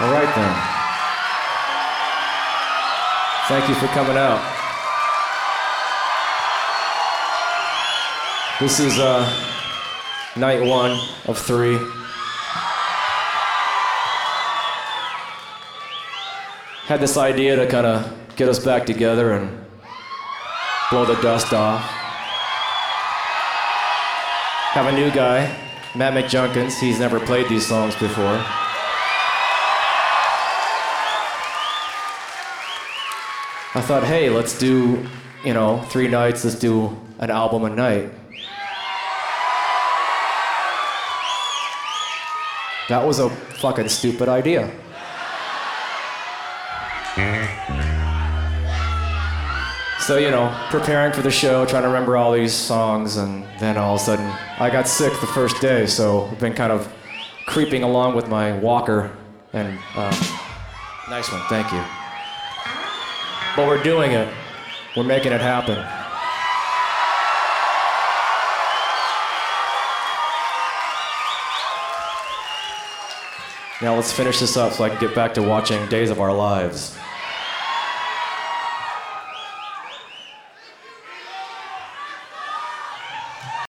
All right, then. Thank you for coming out. This is uh, night one of three. Had this idea to kind of get us back together and blow the dust off. Have a new guy, Matt McJunkins. He's never played these songs before. I thought, hey, let's do, you know, three nights, let's do an album a night. That was a fucking stupid idea. So, you know, preparing for the show, trying to remember all these songs, and then all of a sudden, I got sick the first day, so I've been kind of creeping along with my walker. And, uh, nice one, thank you. But we're doing it, we're making it happen. Now let's finish this up so I can get back to watching Days of Our Lives.